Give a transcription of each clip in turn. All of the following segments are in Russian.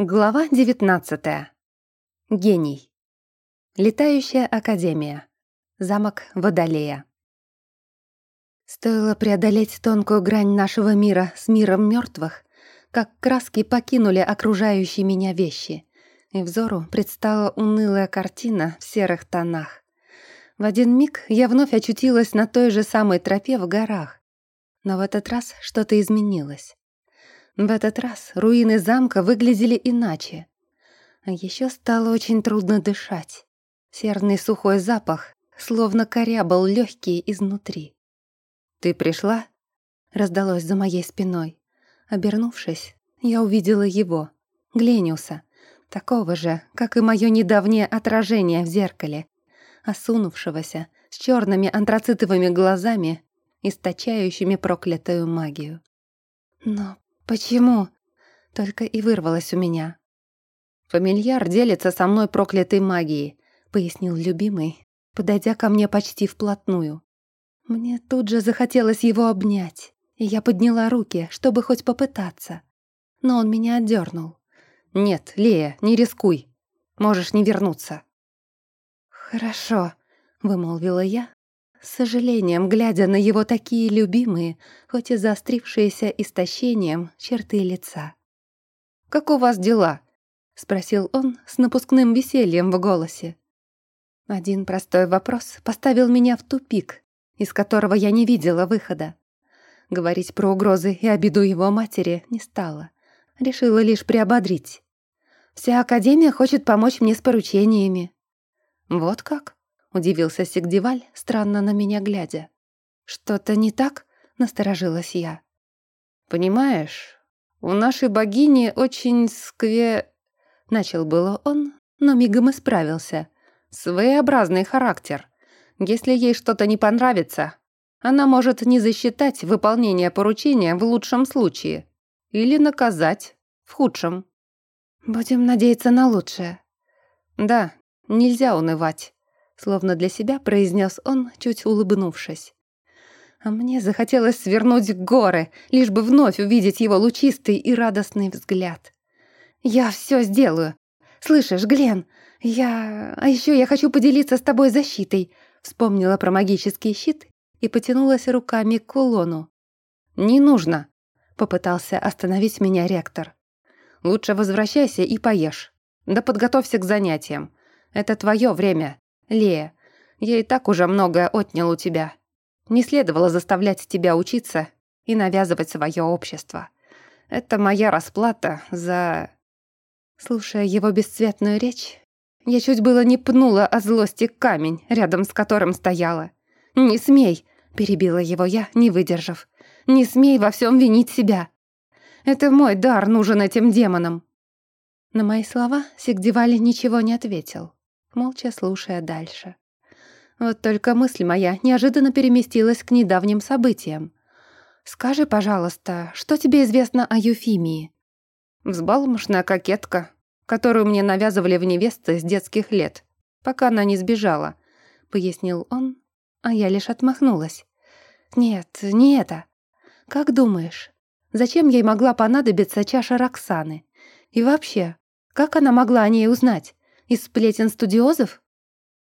Глава 19. Гений. Летающая академия. Замок Водолея. Стоило преодолеть тонкую грань нашего мира с миром мертвых, как краски покинули окружающие меня вещи, и взору предстала унылая картина в серых тонах. В один миг я вновь очутилась на той же самой тропе в горах, но в этот раз что-то изменилось. В этот раз руины замка выглядели иначе. А еще стало очень трудно дышать. Серный сухой запах словно корябал легкие изнутри. «Ты пришла?» — раздалось за моей спиной. Обернувшись, я увидела его, Глениуса, такого же, как и мое недавнее отражение в зеркале, осунувшегося, с черными антрацитовыми глазами, источающими проклятую магию. Но «Почему?» — только и вырвалось у меня. «Фамильяр делится со мной проклятой магией», — пояснил любимый, подойдя ко мне почти вплотную. Мне тут же захотелось его обнять, и я подняла руки, чтобы хоть попытаться. Но он меня отдернул. «Нет, Лея, не рискуй. Можешь не вернуться». «Хорошо», — вымолвила я, с сожалением, глядя на его такие любимые, хоть и заострившиеся истощением, черты лица. «Как у вас дела?» — спросил он с напускным весельем в голосе. Один простой вопрос поставил меня в тупик, из которого я не видела выхода. Говорить про угрозы и обиду его матери не стала. Решила лишь приободрить. «Вся Академия хочет помочь мне с поручениями». «Вот как?» — удивился Сигдеваль, странно на меня глядя. «Что-то не так?» — насторожилась я. «Понимаешь, у нашей богини очень скве...» Начал было он, но мигом исправился. «Своеобразный характер. Если ей что-то не понравится, она может не засчитать выполнение поручения в лучшем случае или наказать в худшем». «Будем надеяться на лучшее». «Да, нельзя унывать» словно для себя произнес он, чуть улыбнувшись. А мне захотелось свернуть горы, лишь бы вновь увидеть его лучистый и радостный взгляд. «Я все сделаю. Слышишь, Глен, я... А еще я хочу поделиться с тобой защитой», вспомнила про магический щит и потянулась руками к кулону. «Не нужно», — попытался остановить меня ректор. «Лучше возвращайся и поешь. Да подготовься к занятиям. Это твое время. «Лея, я и так уже многое отнял у тебя. Не следовало заставлять тебя учиться и навязывать свое общество. Это моя расплата за...» Слушая его бесцветную речь, я чуть было не пнула от злости камень, рядом с которым стояла. «Не смей!» — перебила его я, не выдержав. «Не смей во всем винить себя! Это мой дар нужен этим демонам!» На мои слова Сигдевали ничего не ответил молча слушая дальше. Вот только мысль моя неожиданно переместилась к недавним событиям. «Скажи, пожалуйста, что тебе известно о Юфимии?» «Взбалмошная кокетка, которую мне навязывали в невесты с детских лет, пока она не сбежала», — пояснил он, а я лишь отмахнулась. «Нет, не это. Как думаешь, зачем ей могла понадобиться чаша Роксаны? И вообще, как она могла о ней узнать? Из сплетен студиозов?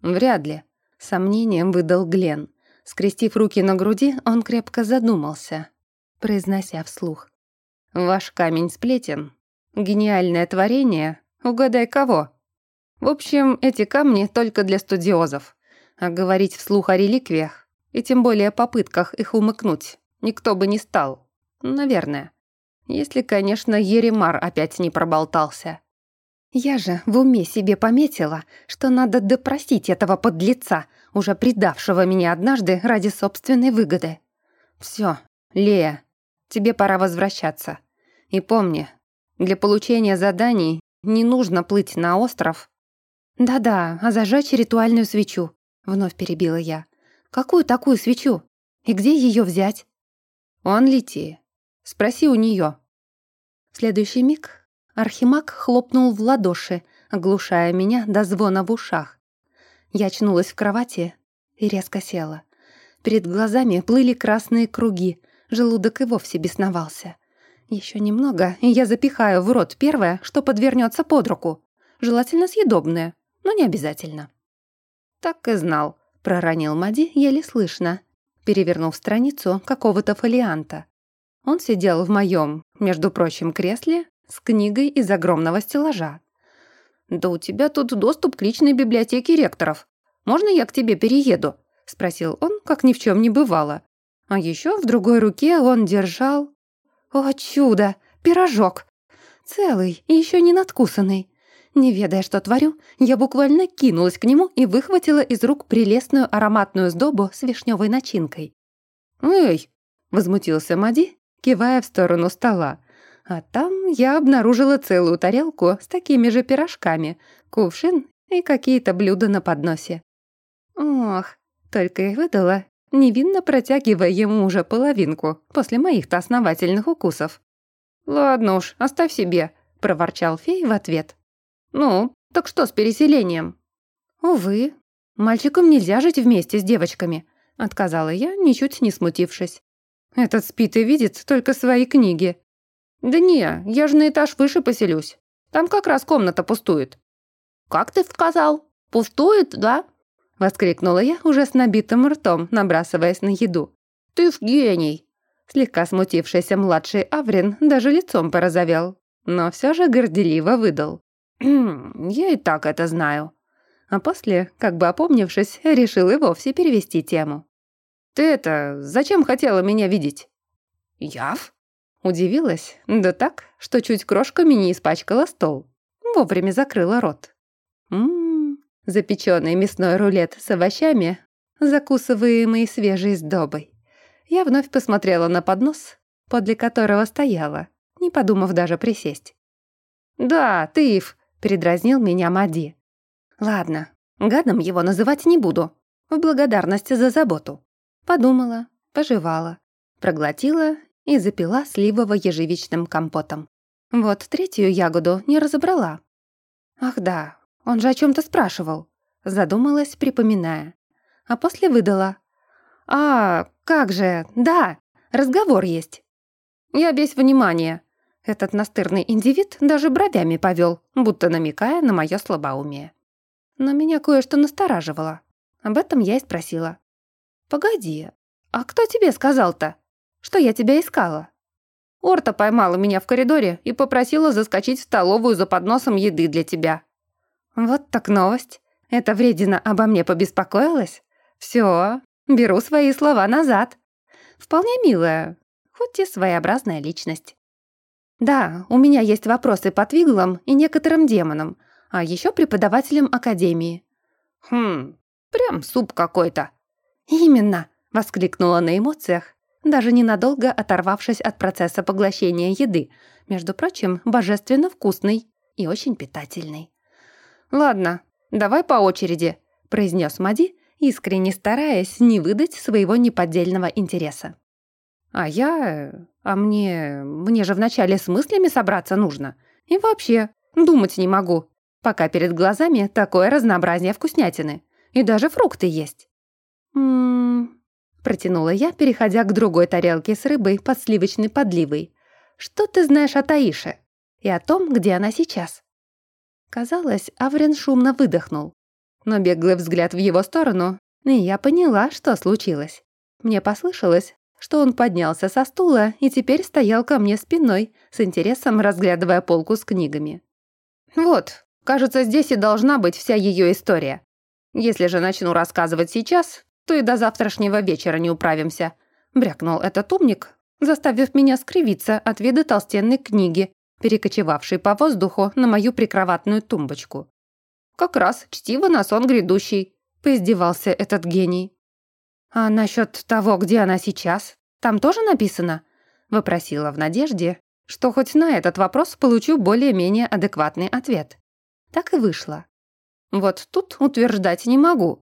Вряд ли. Сомнением выдал Глен. Скрестив руки на груди, он крепко задумался, произнося вслух. «Ваш камень сплетен. Гениальное творение. Угадай, кого?» «В общем, эти камни только для студиозов. А говорить вслух о реликвиях, и тем более попытках их умыкнуть, никто бы не стал. Наверное. Если, конечно, Еремар опять не проболтался. Я же в уме себе пометила, что надо допросить этого подлеца, уже предавшего меня однажды ради собственной выгоды. Все, Лея, тебе пора возвращаться. И помни, для получения заданий не нужно плыть на остров. Да-да, а зажечь ритуальную свечу, вновь перебила я. Какую такую свечу? И где ее взять? У Анлитии. Спроси у нее. В следующий миг Архимаг хлопнул в ладоши, оглушая меня до звона в ушах. Я очнулась в кровати и резко села. Перед глазами плыли красные круги, желудок и вовсе бесновался. Еще немного, и я запихаю в рот первое, что подвернется под руку. Желательно съедобное, но не обязательно. Так и знал, проронил Мади еле слышно, перевернув страницу какого-то фолианта. Он сидел в моем, между прочим, кресле с книгой из огромного стеллажа. «Да у тебя тут доступ к личной библиотеке ректоров. Можно я к тебе перееду?» — спросил он, как ни в чем не бывало. А еще в другой руке он держал... О, чудо! Пирожок! Целый и еще не надкусанный. Не ведая, что творю, я буквально кинулась к нему и выхватила из рук прелестную ароматную сдобу с вишневой начинкой. «Эй!» — возмутился Мади, кивая в сторону стола. А там я обнаружила целую тарелку с такими же пирожками, кувшин и какие-то блюда на подносе. Ох, только и выдала, невинно протягивая ему уже половинку после моих-то основательных укусов. «Ладно уж, оставь себе», — проворчал фей в ответ. «Ну, так что с переселением?» «Увы, мальчикам нельзя жить вместе с девочками», — отказала я, ничуть не смутившись. «Этот спит и видит только свои книги». «Да не, я же на этаж выше поселюсь. Там как раз комната пустует». «Как ты сказал? Пустует, да?» Воскликнула я уже с набитым ртом, набрасываясь на еду. «Ты в гений!» Слегка смутившийся младший Аврин даже лицом порозовел, но все же горделиво выдал. «Я и так это знаю». А после, как бы опомнившись, решил и вовсе перевести тему. «Ты это, зачем хотела меня видеть?» «Яв?» Удивилась, да так, что чуть крошками не испачкала стол. Вовремя закрыла рот. «Ммм, запеченный мясной рулет с овощами, закусываемый свежей сдобой. Я вновь посмотрела на поднос, подле которого стояла, не подумав даже присесть. «Да, ты Ив», — передразнил меня Мади. «Ладно, гадом его называть не буду, в благодарность за заботу». Подумала, пожевала, проглотила и запила сливово-ежевичным компотом. Вот третью ягоду не разобрала. Ах да, он же о чем-то спрашивал. Задумалась, припоминая. А после выдала. «А, как же, да, разговор есть». Я весь внимание. Этот настырный индивид даже бровями повел, будто намекая на мое слабоумие. Но меня кое-что настораживало. Об этом я и спросила. «Погоди, а кто тебе сказал-то, что я тебя искала?» Орта поймала меня в коридоре и попросила заскочить в столовую за подносом еды для тебя. Вот так новость. Эта вредина обо мне побеспокоилась? Все, беру свои слова назад. Вполне милая, хоть и своеобразная личность. Да, у меня есть вопросы по твиглам и некоторым демонам, а еще преподавателям академии. Хм, прям суп какой-то. Именно, воскликнула на эмоциях, даже ненадолго оторвавшись от процесса поглощения еды, между прочим, божественно вкусный и очень питательный. «Ладно, давай по очереди», — произнес Мади, искренне стараясь не выдать своего неподдельного интереса. «А я... А мне... Мне же вначале с мыслями собраться нужно. И вообще, думать не могу, пока перед глазами такое разнообразие вкуснятины. И даже фрукты есть». «М-м-м...» протянула я, переходя к другой тарелке с рыбой под сливочной подливой. «Что ты знаешь о Таише? И о том, где она сейчас?» Казалось, Аврин шумно выдохнул. Но беглый взгляд в его сторону, и я поняла, что случилось. Мне послышалось, что он поднялся со стула и теперь стоял ко мне спиной, с интересом разглядывая полку с книгами. «Вот, кажется, здесь и должна быть вся ее история. Если же начну рассказывать сейчас, то и до завтрашнего вечера не управимся», — брякнул этот умник, заставив меня скривиться от вида толстенной книги, перекочевавший по воздуху на мою прикроватную тумбочку. «Как раз чтиво на сон грядущий», — поиздевался этот гений. «А насчет того, где она сейчас, там тоже написано?» — вопросила в надежде, что хоть на этот вопрос получу более-менее адекватный ответ. Так и вышло. Вот тут утверждать не могу.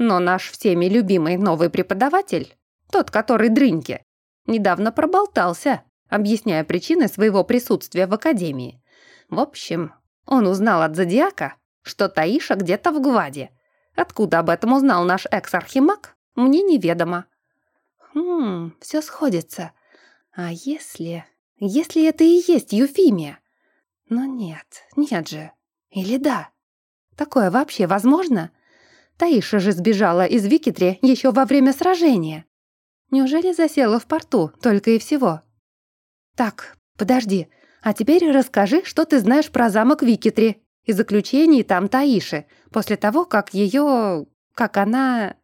Но наш всеми любимый новый преподаватель, тот, который дрыньки, недавно проболтался объясняя причины своего присутствия в академии. В общем, он узнал от Зодиака, что Таиша где-то в Гваде. Откуда об этом узнал наш экс-архимаг, мне неведомо. Хм, все сходится. А если... Если это и есть Юфимия? Но нет, нет же. Или да? Такое вообще возможно? Таиша же сбежала из Викитри еще во время сражения. Неужели засела в порту только и всего? Так, подожди, а теперь расскажи, что ты знаешь про замок Викитри и заключений там Таиши, после того, как ее... как она...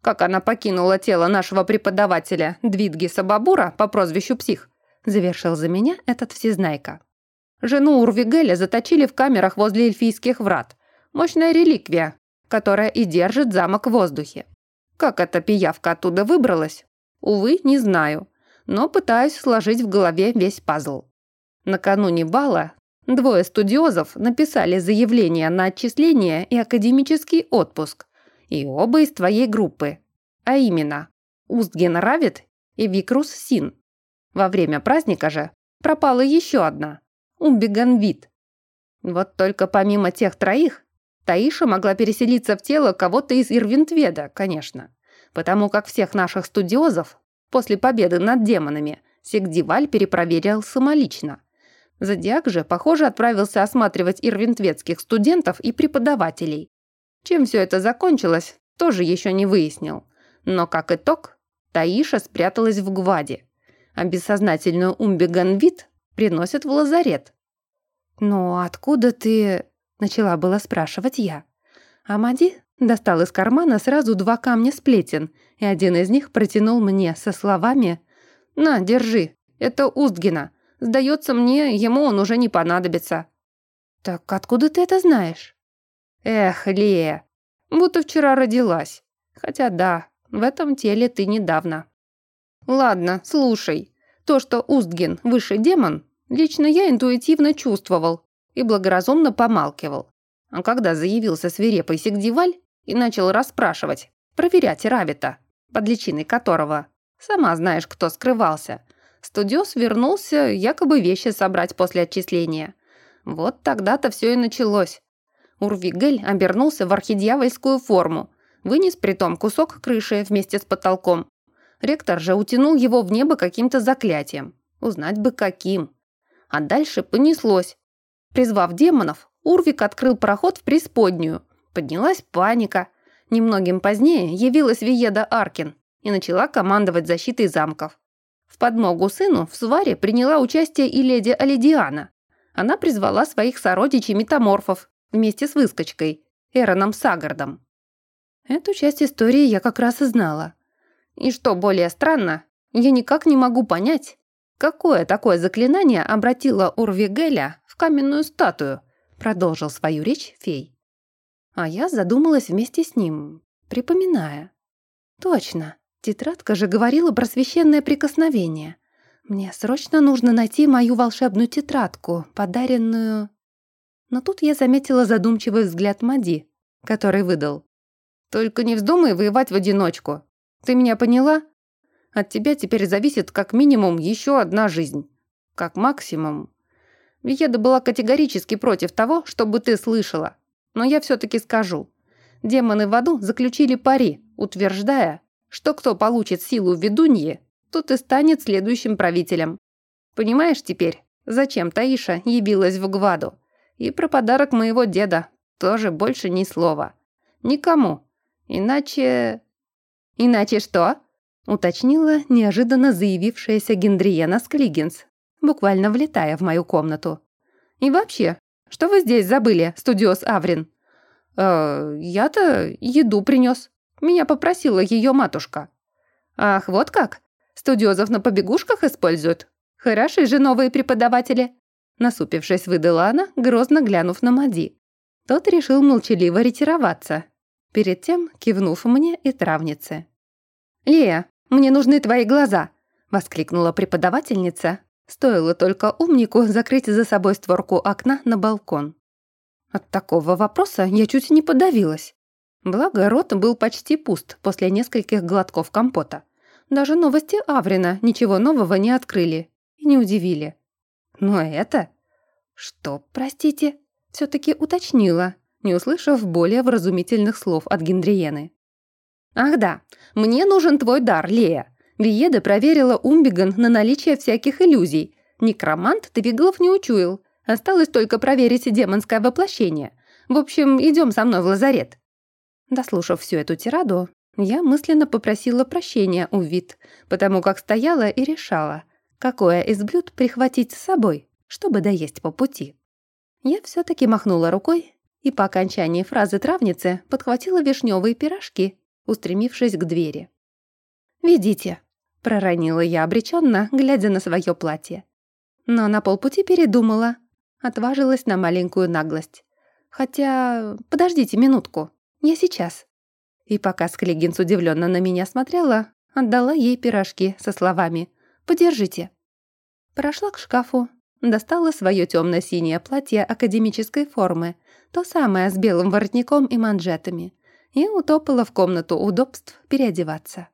Как она покинула тело нашего преподавателя Двидги Сабабура по прозвищу Псих, завершил за меня этот всезнайка. Жену Урвигеля заточили в камерах возле эльфийских врат. Мощная реликвия, которая и держит замок в воздухе. Как эта пиявка оттуда выбралась? Увы, не знаю, но пытаюсь сложить в голове весь пазл. Накануне бала двое студиозов написали заявление на отчисление и академический отпуск, и оба из твоей группы, а именно Устген Равит и Викрус Син. Во время праздника же пропала еще одна, Умбиган Вит. Вот только помимо тех троих Таиша могла переселиться в тело кого-то из Ирвинтведа, конечно, потому как всех наших студиозов после победы над демонами Сигдиваль перепроверил самолично. Зодиак же, похоже, отправился осматривать ирвинтветских студентов и преподавателей. Чем все это закончилось, тоже еще не выяснил. Но как итог, Таиша спряталась в Гваде, а бессознательную Умбиганвит приносят в лазарет. «Но откуда ты...» Начала было спрашивать я. Амади достал из кармана сразу два камня сплетен, и один из них протянул мне со словами «На, держи, это Устгина. Сдается мне, ему он уже не понадобится». «Так откуда ты это знаешь?» «Эх, Лея, будто вчера родилась. Хотя да, в этом теле ты недавно». «Ладно, слушай. То, что Устгин – высший демон, лично я интуитивно чувствовал и благоразумно помалкивал. А когда заявился свирепый Сигдиваль и начал расспрашивать, проверять Равита, под личиной которого, сама знаешь, кто скрывался, студиос вернулся якобы вещи собрать после отчисления. Вот тогда-то все и началось. Урвигель обернулся в архидьявольскую форму, вынес притом кусок крыши вместе с потолком. Ректор же утянул его в небо каким-то заклятием. Узнать бы каким. А дальше понеслось. Призвав демонов, Урвик открыл проход в преисподнюю. Поднялась паника. Немногим позднее явилась Виеда Аркин и начала командовать защитой замков. В подмогу сыну в сваре приняла участие и леди Алидиана. Она призвала своих сородичей-метаморфов вместе с выскочкой, Эроном Сагардом. Эту часть истории я как раз и знала. И что более странно, я никак не могу понять, какое такое заклинание обратило Урвигеля каменную статую», — продолжил свою речь фей. А я задумалась вместе с ним, припоминая. «Точно, тетрадка же говорила про священное прикосновение. Мне срочно нужно найти мою волшебную тетрадку, подаренную...» Но тут я заметила задумчивый взгляд Мади, который выдал. «Только не вздумай воевать в одиночку. Ты меня поняла? От тебя теперь зависит как минимум еще одна жизнь. Как максимум Виеда была категорически против того, чтобы ты слышала. Но я все-таки скажу. Демоны в аду заключили пари, утверждая, что кто получит силу ведуньи, тот и станет следующим правителем. Понимаешь теперь, зачем Таиша явилась в Гваду? И про подарок моего деда тоже больше ни слова. Никому. Иначе... Иначе что? Уточнила неожиданно заявившаяся Гендриена Склигинс, буквально влетая в мою комнату. «И вообще, что вы здесь забыли, студиос Аврин?» «Э, я-то еду принес. Меня попросила ее матушка». «Ах, вот как? Студиозов на побегушках используют? Хороши же новые преподаватели!» Насупившись, выдала она, грозно глянув на Мади. Тот решил молчаливо ретироваться, перед тем кивнув мне и травнице. «Лея, мне нужны твои глаза!» — воскликнула преподавательница, Стоило только умнику закрыть за собой створку окна на балкон. От такого вопроса я чуть не подавилась. Благо, рот был почти пуст после нескольких глотков компота. Даже новости Аврина ничего нового не открыли и не удивили. Но это... Что, простите? все таки уточнила, не услышав более вразумительных слов от Гендриены. «Ах да, мне нужен твой дар, Лея. Виеда проверила Умбиган на наличие всяких иллюзий. Некромант Твиглов не учуял. Осталось только проверить демонское воплощение. В общем, идем со мной в лазарет». Дослушав всю эту тираду, я мысленно попросила прощения у вид, потому как стояла и решала, какое из блюд прихватить с собой, чтобы доесть по пути. Я все-таки махнула рукой и по окончании фразы травницы подхватила вишневые пирожки, устремившись к двери. «Ведите», — проронила я обреченно, глядя на свое платье. Но на полпути передумала, отважилась на маленькую наглость. Хотя, подождите минутку, я сейчас. И пока Склигинс удивленно на меня смотрела, отдала ей пирожки со словами «Подержите». Прошла к шкафу, достала свое темно-синее платье академической формы, то самое с белым воротником и манжетами, и утопала в комнату удобств переодеваться.